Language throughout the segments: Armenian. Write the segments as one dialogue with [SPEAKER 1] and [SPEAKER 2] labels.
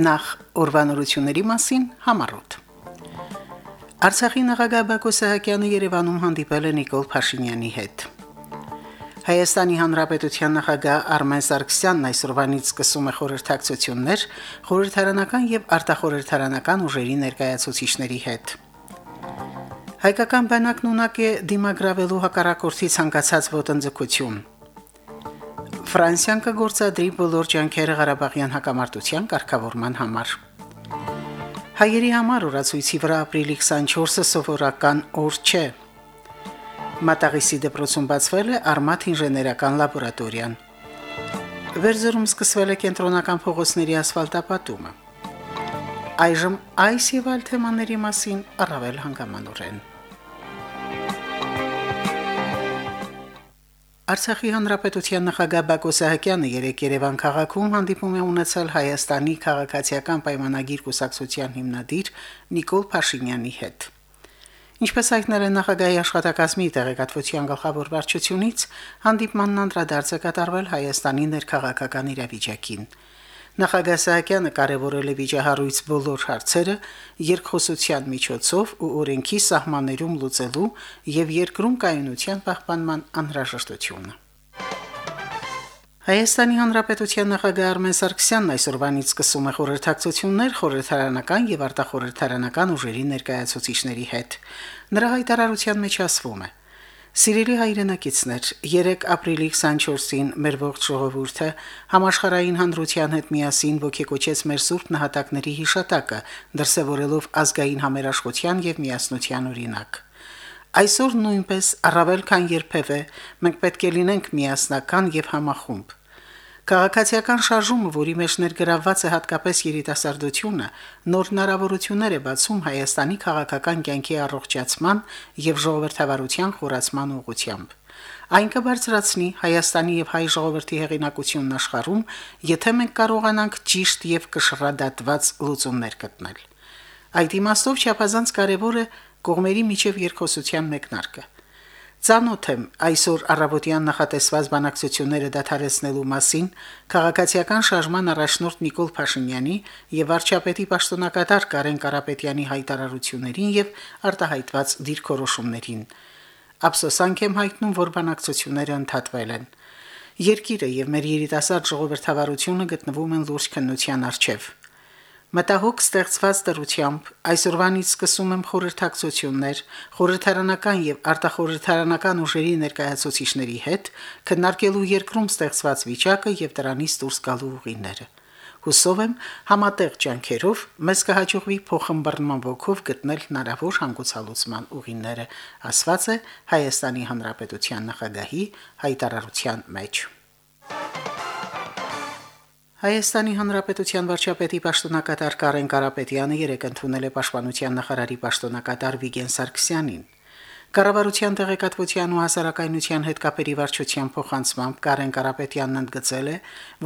[SPEAKER 1] Նախ օրվանորությունների մասին համառոտ։ Արցախի նախագահ Բակո Սահակյանը Երևանում հանդիպել է Նիկոլ Փաշինյանի հետ։ Հայաստանի Հանրապետության նախագահ Արմեն Սարգսյանն այսօրվանից սկսում է խորհրդակցություններ խորհրդարանական եւ արտախորհրդարանական ուժերի ներկայացուցիչների հետ։ Հայկական բանակն ունակ է դիմագրավելու հակառակորդի ցանկացած ոտնձգություն։ Ֆրանսիան կգործադրի բոլոր ջանքերը Ղարաբաղյան հակամարտության կարգավորման համար։ Հայերի համար օրացույցի վրա ապրիլի 24-ը սովորական օր չէ։ Մատաղիսի դպրոցում բացվել է Արմաթ ինժեներական լաբորատորիան։ Վերզերում սկսվել է կենտրոնական փողոցների ասֆալտապատումը։ Այժմ այս եւ այլ թեմաների մասին առավել հանգամանորեն։ Արցախի հանրապետության նախագահ Բակո Սահակյանը երեկ Երևան քաղաքում հանդիպում է ունեցել Հայաստանի քաղաքացիական պայմանագիր կուսակցության հիմնադիր Նիկոլ Փաշինյանի հետ։ Ինչպես հայտնել է նախագահի աշխատակազմի տեղեկատվության գլխավոր վարչությունից, հանդիպմանն անդրադարձ է կատարվել Հայաստանի ներքաղաքական իրավիճակին։ Նախագահ Սահակյանը կարևորել է վիճահարույց բոլոր հարցերը երկխոսության միջոցով ու օրենքի սահմաններում լուծելու եւ երկրում կայունության պահպանման անհրաժեշտությունը։ Հայաստանի Հանրապետության նախագահ Արմեն Սարգսյանն այսօրվանից սկսում է խորհրդակցություններ խորհրդարանական եւ արտախորհրդարանական ուժերի ներկայացուցիչների հետ։ Նրա հայտարարության մեջ ասվում է. Սիրելի հայրենակիցներ, 3 ապրիլի 24-ին մեր ողջ ժողովուրդը համաշխարհային հանրության հետ միասին ողեկոչեց մեր սուրբ նահատակների հիշատակը, դրսևորելով ազգային համերաշխության եւ միասնության օրինակ։ Այսօր նույնպես առավել քան երբևէ մենք պետք է լինենք միասնական եւ համախումբ։ Քաղաքացիական շարժումը, որի մեջ ներգրավված է հատկապես երիտասարդությունը, նոր հնարավորություններ է բացում Հայաստանի քաղաքական կյանքի առողջացման եւ ժողովրդավարության խորացման ուղղությամբ։ Այն կբարձրացնի Հայաստանի եւ հայ ժողովրդի հեղինակությունն աշխարհում, եթե մենք կարողանանք ճիշտ եւ կշռադատված լուծումներ գտնել։ Այդ իմաստով չափազանց կարևոր է կողմերի միջև երկխոսության մեկնարկը։ Ծանոթ եմ այսօր առավոտյան նախատեսված բանակցությունները դադարեցնելու մասին քաղաքացիական շարժման առաջնորդ Նիկոլ Փաշինյանի եւ վարչապետի պաշտոնակատար Կարեն Կարապետյանի հայտարարություններին եւ արտահայտված դիրքորոշումներին։ Ափսոսանք եմ հայտնում, որ բանակցությունները ընդհատվել են։ Երկիրը եւ մեր երիտասարդ ժողովրդավարությունը գտնվում են լուրջ քննության առջև։ Մտահոգ ստեղծված դրությամբ այսօրվանից սկսում եմ խորհրդակցություններ խորհրդարանական եւ արտախորհրդարանական ուժերի ներկայացուցիչների հետ քննարկելու երկրում ստեղծված վիճակը եւ դրանից դուրս գալու ուղիները։ Հուսով եմ համատեղ ջանքերով մեզ կհաջողվի փոխմբռնման ոգով գտնել հնարավոր հանգուցալուծման ուղիները, ասված է Հայաստանի Հանրապետության նախագահի հայտարարության մեջ։ Հայաստանի Հանրապետության վարչապետի պաշտոնակատար Կարեն Կարապետյանը երեկ ընդունել է Պաշտպանության նախարարի պաշտոնակատար Վիգեն Սարգսյանին։ Կառավարության տեղեկատվության ու հասարակայնության հետ կապերի վարչության փոխանցմամբ Կարեն Կարապետյանն ընդգծել է,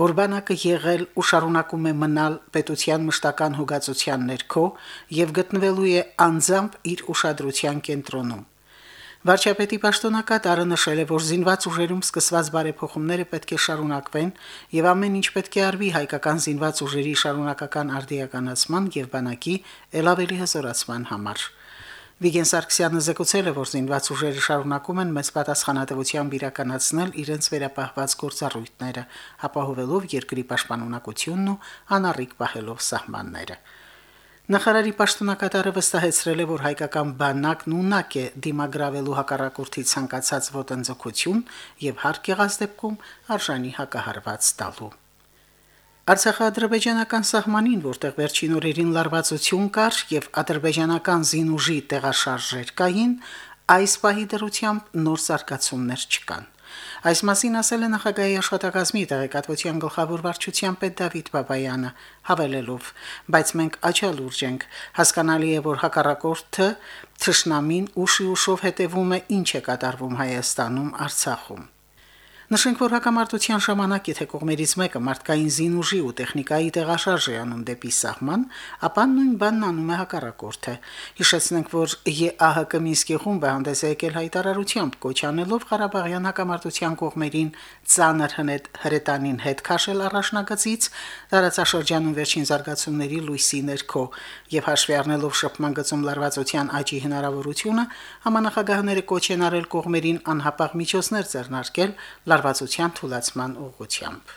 [SPEAKER 1] որ բանակը եղել ու շարունակում է մնալ պետության մշտական հոգացության ներքո եւ գտնվելու է անձամբ իր ուշադրության կենտրոնում։ Վարչապետի պաշտոնակատարը նշել է, որ զինված ուժերում սկսված բարեփոխումները պետք է շարունակվեն եւ ամեն ինչ պետք է արվի հայկական զինված ուժերի շարունակական արդիականացման եւ բանակի ելավելի հզորացման համար։ Վիգեն Սարգսյանը զեկուցել է, որ զինված ուժերը շարունակում են մեծ պատասխանատվությամբ իրականացնել իրենց վերապահված գործառույթները, ապահովելով երկրի պաշտպանունակությունն ու անառիկ պահելով սահմանները։ Նախարարի պաշտոնակատարը վստահեցրել է, որ հայկական բանակն ունակ է դիմագրավելու հակառակորդի ցանկացած ոտնձգություն եւ հարկ եղած դեպքում արժանի հակահարված տալու։ Արցախա-ադրբեջանական սահմանին, որտեղ վերջին օրերին լարվածություն կար եւ ադրբեջանական զինուժի տեղաշարժեր կային, այս պահի դրությամբ նոր սարկացումներ չկան։ Այս մասին ասել է նախագահի աշխատակազմի տեղեկատվության գլխավոր վարչության պետ Դավիթ Բաբայանը, հավելելով. «Բայց մենք աչալուրջ ենք։ Հասկանալի է, որ հակառակորդը թշնամին ուշի ուշով հետևում է ինչ է կատարվում Հայաստանում, Արցախում»։ Նշենք, որ հակամարտության ժամանակ, եթե կողմերից մեկը մարդկային զինուժի ու տեխնիկայի տեղաշարժ է անում դեպի սահման, ապա նույն բանն անում է հակառակորդը։ Հիշեցնենք, որ ԵԱՀԿ Մինսկի խումբը հանդես է եկել հայտարարությամբ կոչանելով Ղարաբաղյան հակամարտության կողմերին ցաներ հնետ հրետանին հետ քաշել առաջնագծից տարածաշրջանում վերջին զարգացումների լույսի ներքո եւ հաշվի առնելով շփման գծում լարվածության աճի հնարավորությունը համանախագահները կոչ են արել կողմերին անհապաղ միջոցներ ձեռնարկել լարվածության թույլատրման ուղղությամբ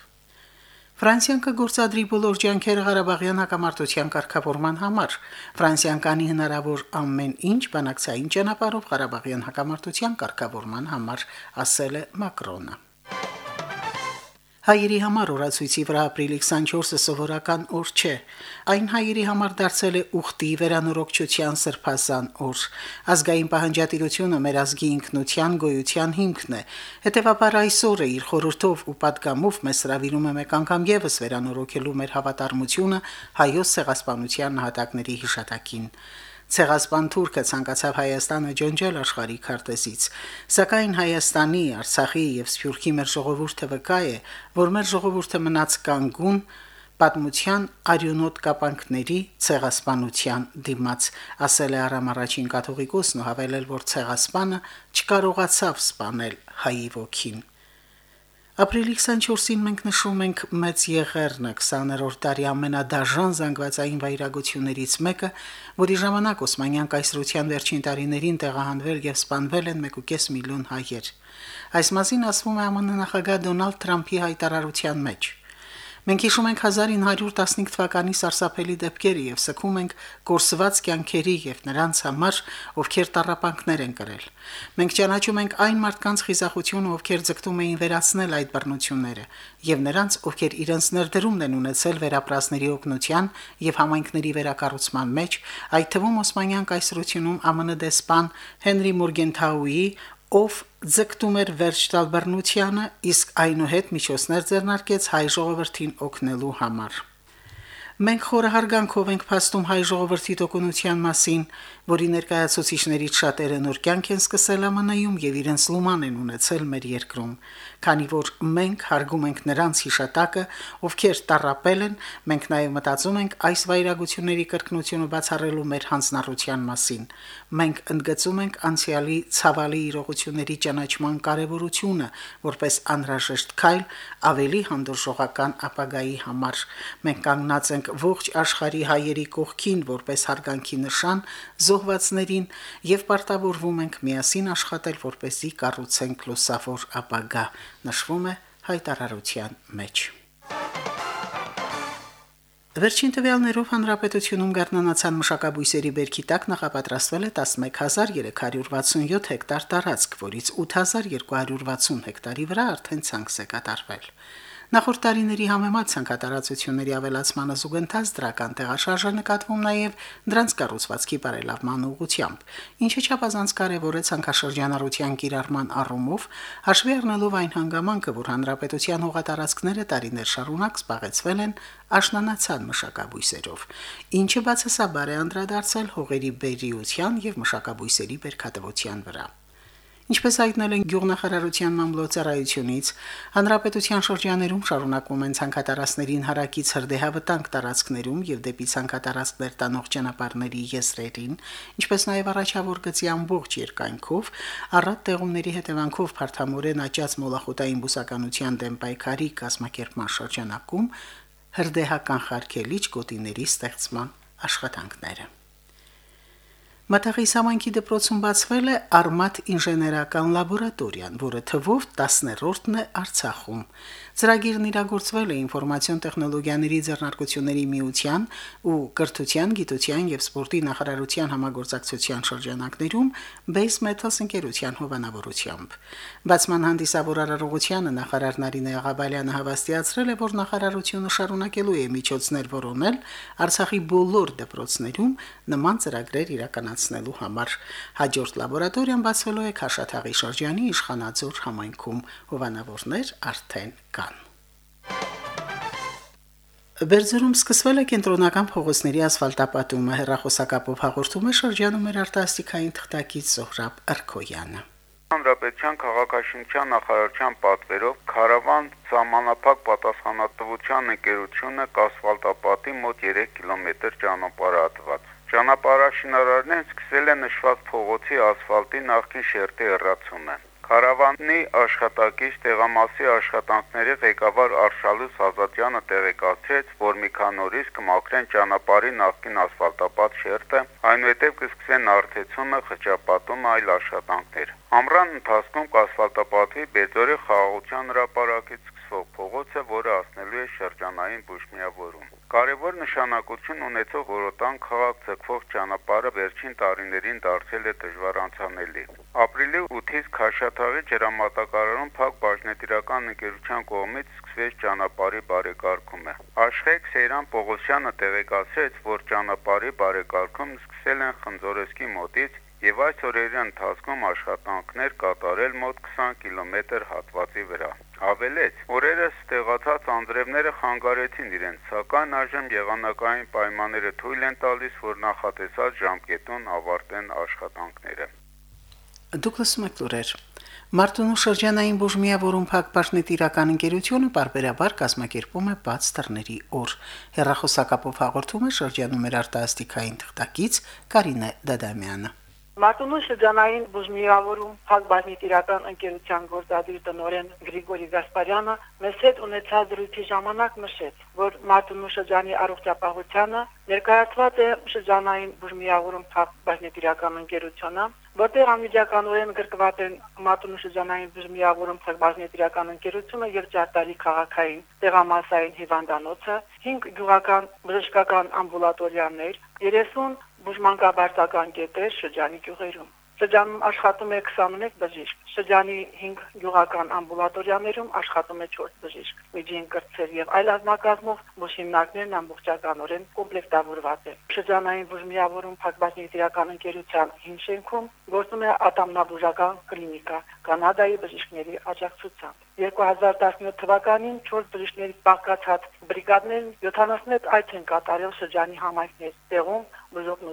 [SPEAKER 1] Ֆրանսիան կգործադրի բոլոր ջանքերը Ղարաբաղյան հակամարտության կարգավորման համար։ Ֆրանսիան կանի հնարավոր ամեն ինչ բանակցային ճանապարհով Ղարաբաղյան հակամարտության կարգավորման համար, ասել է Մակրոնը։ Հայերի համար օրացույցի վրա ապրիլի 24-ը սովորական օր չէ։ Այն հայերի համար դարձել է ուխտի վերանորոգչության սրբազան օր։ Ազգային պահանջատիրությունը մեր ազգի ինքնության գոյության հիմքն է։ Հետևաբար այսօրը իր խորհրդով ու падգամով մեզ հravirում է մեկ անգամ եւս վերանորոգելու մեր հավատարմությունը հայոց ցեղասպանության նահատակների հիշատակին։ Ցեղասպան թուրքը ցանկացավ Հայաստանը ջնջել աշխարհի քարտեզից, սակայն Հայաստանի, Արցախի եւ Սփյուռքի մեր ժողովուրդը վկա է, որ մեր ժողովուրդը մնաց կանգուն պատմության արյունոտ կապանքների ցեղասպանության դիմաց, ասել է Արամ առաջին կաթողիկոսն ու հավելել, որ ցեղասպանը չկարողացավ սպանել հայի ոգին։ Ապրիլի 24-ին մենք նշում ենք մեծ եղերնը 20-րդ տարի ամենադաժան զանգվածային վայրագություններից մեկը, որի ժամանակ Օսմանյան կայսրության վերջին տարիներին տեղահանվել եւ սպանվել են 1.5 միլիոն հայեր։ Այս մասին ասվում է ԱՄՆ նախագահ Դոնալդ Թրամփի հայտարարության մեջ։ Մենք հիշում ենք 1915 թվականի սարսափելի դեպքերը եւ սքում ենք կորսված կյանքերի եւ նրանց համար, ովքեր տարապանքներ են կրել։ Մենք ճանաչում ենք այն մարդկանց խիզախությունը, ովքեր ձգտում էին վերացնել այդ բռնությունները, եւ նրանց, ովքեր իրենց ներդրումն են ունեցել վերապրածների օգնության եւ համայնքների վերակառուցման մեջ, այդ թվում Օսմանյան կայսրությունում ԱՄՆ դեսպան Հենրի Մորգենթաուի ով ձգտում էր վերջ տալ բռնությանը, իսկ այնուհետ միջոցներ ձեռնարկեց հայ ժողովրդին օգնելու համար։ Մենք խորը հարգանքով ենք փաստում հայ ժողովրդի տոկունության մասին, որի ներկայացուցիչներից շատերը նոր կյանք են սկսել ԱՄՆ-ում եւ իրենց լուման են ունեցել մեր երկրում, քանի որ մենք հարգում ենք նրանց հիշատակը, ովքեր տարապել են, մենք նաեւ մտածում ենք այս վայրագությունների կրկնությունը բացառելու մեր հանձնառության մասին։ Մենք ընդգծում ենք անցյալի ցավալի իրողությունների ճանաչման կարևորությունը, որպես անհրաժեշտ քայլ ավելի հանդուրժողական ապագայի համար։ Մենք կանգնած ենք ողջ աշխարհի հայերի կողքին, որպես հարգանքի նշան, զոհվածներին եւ պարտավորվում ենք միասին աշխատել, որպեսզի կառուցենք լուսավոր ապագա, նշվում է հայտարարության մեջ։ Վերջին տվյալներով հանրապետությունում գարնանացան մշակաբույսերի բերքի տակ նախապատրաստվել է 11367 հեկտար տարածք, որից 8260 հեկտարի վրա արդեն ցանց է կատարվել։ Նախորդ տարիների համեմատ ցանկատարածությունների ավելացմանը զուգընթաց դրական տեղաշարժը նկատվում նաև դրանց կառուցվածքի բարելավման ուղղությամբ, ինչը չափազանց կարևոր է ցանկաշրջանառության կիրառման առումով, հաշվի առնելով այն հանգամանքը, որ հանրապետության հողատարածքները տարիներ շարունակ զբաղեցվել են աշնանացան մշակաբույսերով, ինչը բացասաբար է անդրադարձել հողերի բերիության եւ մշակաբույսերի բերքատվության վրա։ Ինչպես հայտնել են գյուղնախարարության մամլոցարայությունից, հանրապետության շրջաներում շարունակվում են ցանկատարածներին հարակից հրդեհավտանք տարածքներում եւ դեպի ցանկատարածքներ տանող ճանապարհների եսրերին, ինչպես նաեւ առաջավոր գծի ամբողջ երկայնքով, առատ տեղումների հետևանքով փարթամորեն աճած մոլախոտային բուսականության դեմ պայքարի կազմակերպման շրջանակում հրդեհական խարքելիչ գոտիների ստեղծման աշխատանքները Մտաղի համանքի դպրոցում բացվել է Արմատ ինժեներական լաբորատորիան, որը թվով 10-րդն է Արցախում։ Ծրագիրն իրագործվել է ինֆորմացիոն տեխնոլոգիաների ձեռնարկությունների միության ու կրթության, գիտության եւ սպորտի նախարարության համագործակցության շրջանակներում Base Metals ընկերության հովանավորությամբ։ Բացման հանդիսավոր արարողությանը նախարար Նարինե Աղաբալյանը հավաստիացրել է, որ նախարարությունը շարունակելու է միջոցներ որոնել Արցախի բոլոր դպրոցներում նման ծրագրեր իրականացնելու համար։ Հաջորդ լաբորատորիան բացվելու է Քաշաթաղի շրջանի Իշխանաձոր համայնքում։ Հովանավորներ արդեն կան։ Բերձորում սկսվել է կենտրոնական փողոցների ասֆալտապատումը, հերրախոսակապով հաղորդում է շրջանում մեր արտասթիկային թղթակից Զոհրաբ Արքոյանը։
[SPEAKER 2] Հանրապետության քաղաքաշինության նախարարության պատվերով Խարավան սահմանափակ պատասխանատվության ընկերությունը կասֆալտապատի մոտ 3 կիլոմետր ճանապարհատված։ Ճանապարհաշինարարներն սկսել են նշված փողոցի ասֆալտի նախկին շերտի հեռացումը։ Կարավանի աշխատակից տեղամասի աշխատանքների ղեկավար Արշալուս Ազատյանը տեղեկացրեց, որ մի քանի օրից կմաքրեն ճանապարհի նախկին ասֆալտապատ շերտը, այնուհետև կսկսեն արտեցումը, խճապատումը, այլ աշխատանքներ։ Ամռան ընթացքում կասֆալտապատի Բեծորի խաղաղության հրապարակից սկսվող փողոցը, որը ասնելու է շրջանային բուժմիավորում։ Կարևոր նշանակություն ունեցող Որոտան քաղաք ցկվող ճանապարհը վերջին տարիներին դարձել է դժվար անցանելի։ Ապրիլի 8-ից Քաշաթաղի ջրամատակարարում փակ բաժնետիրական ընկերության կողմից սկսվեց ճանապարհի բարեկարգումը։ Աշխեք Սեյրան Պողոսյանը տեղեկացրեց, որ ճանապարհի բարեկարգումն սկսել են Խնձորեսկի մոտից եւ այս օրերի ընթացքում աշխատանքներ կատարել մոտ 20 կիլոմետր հատվածի վրա։ Ավելեց, օրերս տեղացած անձրևները խանգարեցին իրենց, սակայն այժմ եղանակային պայմանները թույլ են տալիս, որ նախատեսած ժամկետուն ավարտեն աշխատանքները։
[SPEAKER 1] Դուք լսում եք լուրեր։ Մարտունու շրջանային բուժմիավորում փակ պաշտնետիրական ընկերությունը բարբերաբար կազմակերպում է բաց դռների օր։ Հերրախոսակապով հաղորդում է շրջանում մեր արտասթիկային թղթակից Կարինե Դադամյանը։
[SPEAKER 3] Մարտունու շրջանային բուժմիավորում Փակբարնի տիրական ընկերության գործադիր տնօրեն Գրիգորի Գասպարյանը մեծ հետ ունեցած դրույթի ժամանակ նշեց, որ Մարտունու շրջանի առողջապահությանը ներկայացված է շրջանային բուժմիավորում Փակբարնի տիրական ընկերությունը, որտեղ անմիջականորեն գրկված են Մարտունու շրջանային բուժմիավորում Փակբարնի տիրական ընկերությունը եւ Ճարտարի քաղաքային տեղամասային հիվանդանոցը, 5 գյուղական բժշկական ամբուլատորիաներ, 30 բուժմանկաբարձական կետեր շրջանի գյուղերում։ Շրջանում աշխատում է 21 բժիշկ։ Շրջանի 5 գյուղական ամբուլատորիաներում աշխատում է 4 բժիշկ։ Միջին կրծեր եւ այլ ազնագազմով բուժիմնակներն ամբողջականորեն կոմպլեկտավորված են։ Շրջանային բուժմիավորում Փակბաշնի իրական ընկերության հին շենքում գործում է ատամնաբուժական կլինիկա Կանադայի բժիշկների աջակցությամբ։ 2017 թվականին 4 բժիշկների պակացած բրիգադներն 71 այց են կատարել շրջանի համայնքներ, տեղում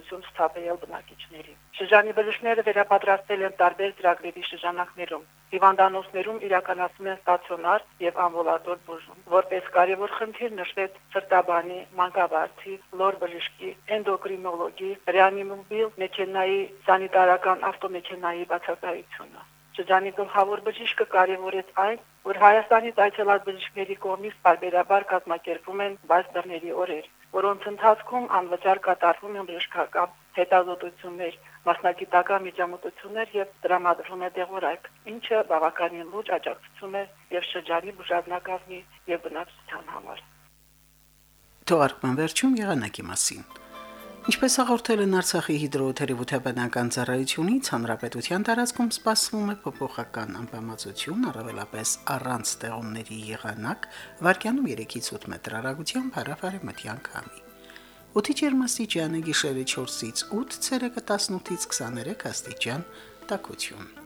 [SPEAKER 3] բժշկություն ստապել բնակիչներին։ Շրջանի բժիշկները վերապատրաստել են տարբեր ծրագրերի շրջանակներում։ Հիվանդանոցներում իրականացում են ստացիոնար եւ ամբուլատոր բուժում։ Որպես կարևոր խնդիր նշվեց սրտաբանի, մանկաբարձի, լոր բժշկի, էնդոկրինոլոգի, ռեանիմոբիլ մեքենայի, սանիտարական ավտոմեքենայի բացակայությունը։ Շրջանի գլխավոր բժիշկը կարևորեց այն, որ Հայաստանից այցելած բժիշկների կողմից բարբերաբար կազմակերպվում են բաց դռների օրեր, որոնց ընթացքում անվճար կատարվում են բժշկական հետազոտություններ, մասնագիտական միջամտություններ եւ դրամադրվում է դեղորայք, ինչը բավականին լուրջ աջակցություն է եւ շրջանի բուժառնակազմի եւ բնակչության համար։
[SPEAKER 1] Թողարկման վերջում եղանակի մասին։ Ինչպես հաղորդել են Արցախի հիդրոթերապևտաբանական ծառայությունից, հանրապետության տարածքում սպասվում է փոփոխական անբավարարություն, առավելապես առանց ստեղումների եղանակ, վարկյանում 3-ից 8 մետր հեռագությամբ հարավարեմտյան քամի։ Օդի ջերմաստիճանը գիշերը 4-ից 8, ցերեկը 18-ից 23 աստիճան, տաքություն։